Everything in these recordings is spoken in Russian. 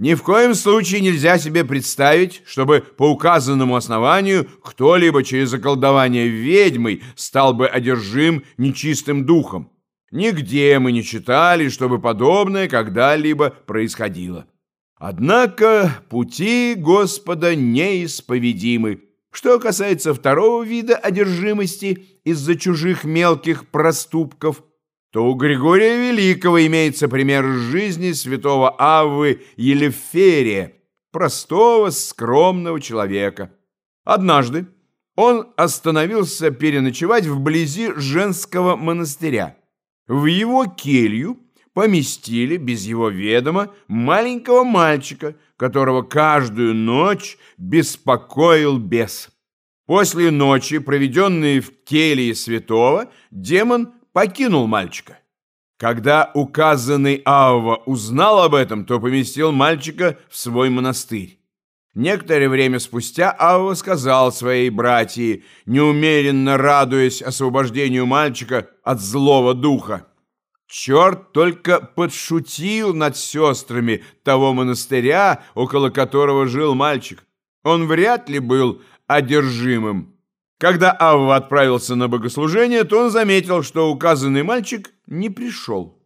Ни в коем случае нельзя себе представить, чтобы по указанному основанию кто-либо через околдование ведьмой стал бы одержим нечистым духом. Нигде мы не читали, чтобы подобное когда-либо происходило. Однако пути Господа неисповедимы. Что касается второго вида одержимости из-за чужих мелких проступков, то у Григория Великого имеется пример жизни святого Аввы Елеферия, простого, скромного человека. Однажды он остановился переночевать вблизи женского монастыря. В его келью поместили без его ведома маленького мальчика, которого каждую ночь беспокоил бес. После ночи, проведенной в келье святого, демон покинул мальчика. Когда указанный Авва узнал об этом, то поместил мальчика в свой монастырь. Некоторое время спустя Авва сказал своей братьи, неумеренно радуясь освобождению мальчика от злого духа, Черт только подшутил над сестрами того монастыря, около которого жил мальчик. Он вряд ли был одержимым. Когда Авва отправился на богослужение, то он заметил, что указанный мальчик не пришел.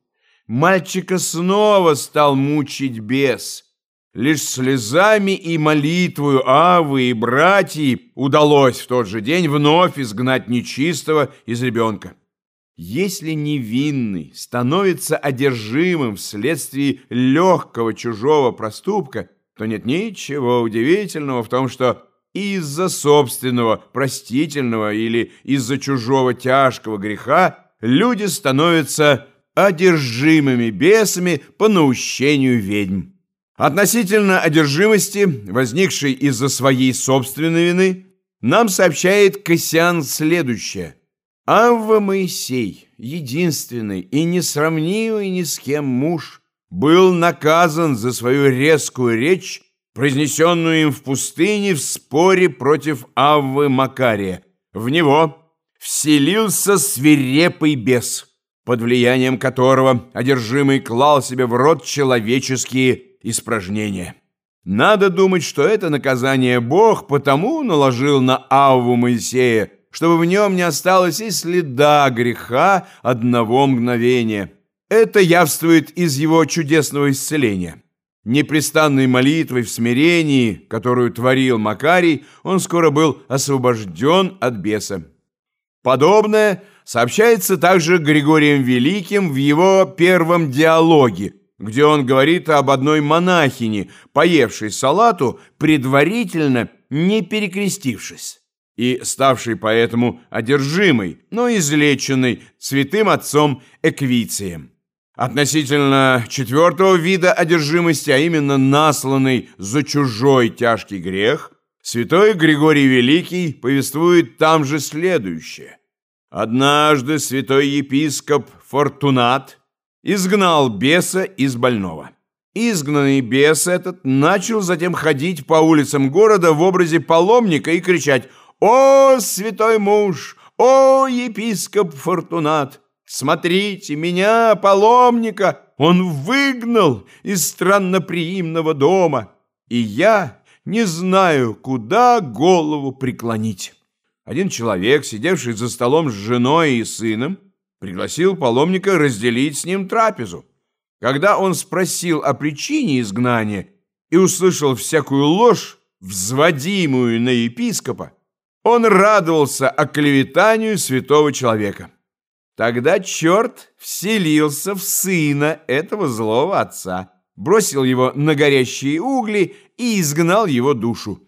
Мальчика снова стал мучить бес. Лишь слезами и молитвою Авы и братьев удалось в тот же день вновь изгнать нечистого из ребенка. Если невинный становится одержимым вследствие легкого чужого проступка, то нет ничего удивительного в том, что из-за собственного простительного или из-за чужого тяжкого греха люди становятся одержимыми бесами по наущению ведьм. Относительно одержимости, возникшей из-за своей собственной вины, нам сообщает Кассиан следующее – Авва Моисей, единственный и несравнимый ни с кем муж, был наказан за свою резкую речь, произнесенную им в пустыне в споре против Аввы Макария. В него вселился свирепый бес, под влиянием которого одержимый клал себе в рот человеческие испражнения. Надо думать, что это наказание Бог потому наложил на Авву Моисея, чтобы в нем не осталось и следа греха одного мгновения. Это явствует из его чудесного исцеления. Непрестанной молитвой в смирении, которую творил Макарий, он скоро был освобожден от беса. Подобное сообщается также Григорием Великим в его первом диалоге, где он говорит об одной монахине, поевшей салату, предварительно не перекрестившись и ставший поэтому одержимый, но излеченный святым отцом Эквицием. Относительно четвертого вида одержимости, а именно насланный за чужой тяжкий грех, святой Григорий Великий повествует там же следующее. Однажды святой епископ Фортунат изгнал беса из больного. Изгнанный бес этот начал затем ходить по улицам города в образе паломника и кричать «О, святой муж! О, епископ Фортунат! Смотрите, меня, паломника, он выгнал из странноприимного дома, и я не знаю, куда голову преклонить». Один человек, сидевший за столом с женой и сыном, пригласил паломника разделить с ним трапезу. Когда он спросил о причине изгнания и услышал всякую ложь, взводимую на епископа, он радовался оклеветанию святого человека. Тогда черт вселился в сына этого злого отца, бросил его на горящие угли и изгнал его душу.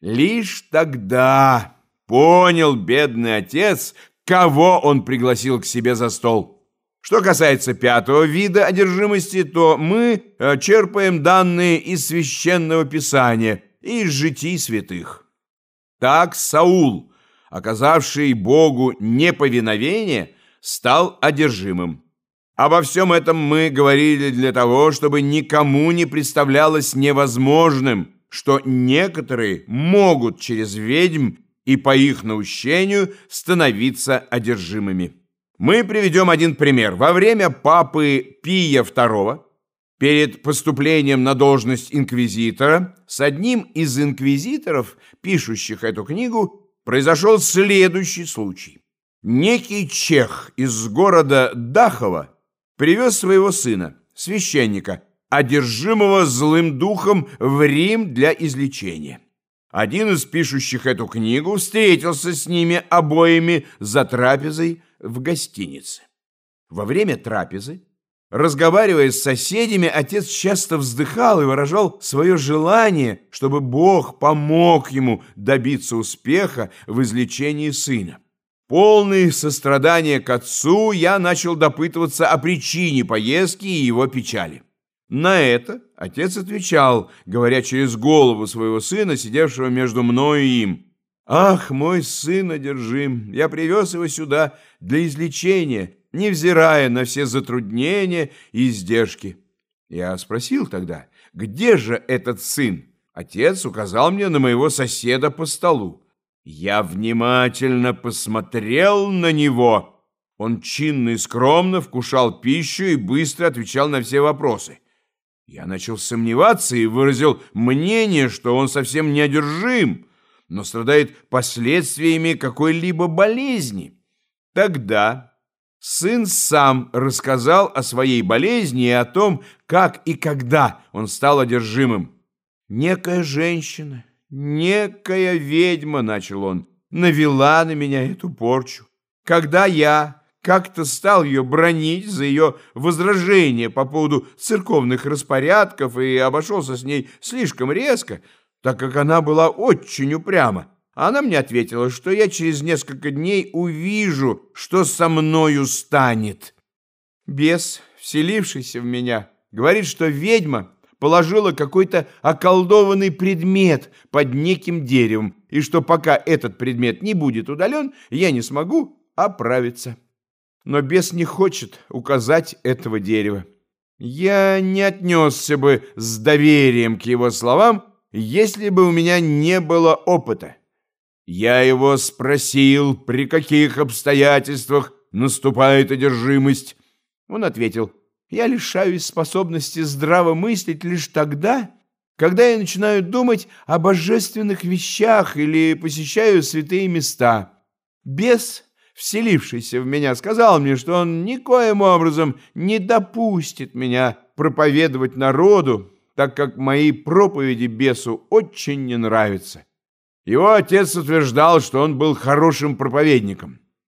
Лишь тогда понял бедный отец, кого он пригласил к себе за стол. Что касается пятого вида одержимости, то мы э, черпаем данные из священного писания и из житий святых. Так Саул, оказавший Богу неповиновение, стал одержимым. Обо всем этом мы говорили для того, чтобы никому не представлялось невозможным, что некоторые могут через ведьм и по их наущению становиться одержимыми. Мы приведем один пример. Во время папы Пия II Перед поступлением на должность инквизитора с одним из инквизиторов, пишущих эту книгу, произошел следующий случай. Некий чех из города Дахова привез своего сына, священника, одержимого злым духом в Рим для излечения. Один из пишущих эту книгу встретился с ними обоими за трапезой в гостинице. Во время трапезы, разговаривая с соседями, отец часто вздыхал и выражал свое желание, чтобы Бог помог ему добиться успеха в излечении сына. Полный сострадания к отцу, я начал допытываться о причине поездки и его печали. На это отец отвечал, говоря через голову своего сына, сидевшего между мною и им. «Ах, мой сын одержим, я привез его сюда для излечения, невзирая на все затруднения и издержки». Я спросил тогда, где же этот сын? Отец указал мне на моего соседа по столу. Я внимательно посмотрел на него. Он чинно и скромно вкушал пищу и быстро отвечал на все вопросы. Я начал сомневаться и выразил мнение, что он совсем неодержим, но страдает последствиями какой-либо болезни. Тогда сын сам рассказал о своей болезни и о том, как и когда он стал одержимым. Некая женщина «Некая ведьма, — начал он, — навела на меня эту порчу. Когда я как-то стал ее бронить за ее возражение по поводу церковных распорядков и обошелся с ней слишком резко, так как она была очень упряма, она мне ответила, что я через несколько дней увижу, что со мною станет. Бес, вселившийся в меня, говорит, что ведьма положила какой-то околдованный предмет под неким деревом, и что пока этот предмет не будет удален, я не смогу оправиться. Но бес не хочет указать этого дерева. Я не отнесся бы с доверием к его словам, если бы у меня не было опыта. Я его спросил, при каких обстоятельствах наступает одержимость. Он ответил – я лишаюсь способности здраво мыслить лишь тогда, когда я начинаю думать о божественных вещах или посещаю святые места. Бес, вселившийся в меня, сказал мне, что он никоим образом не допустит меня проповедовать народу, так как мои проповеди бесу очень не нравятся. Его отец утверждал, что он был хорошим проповедником.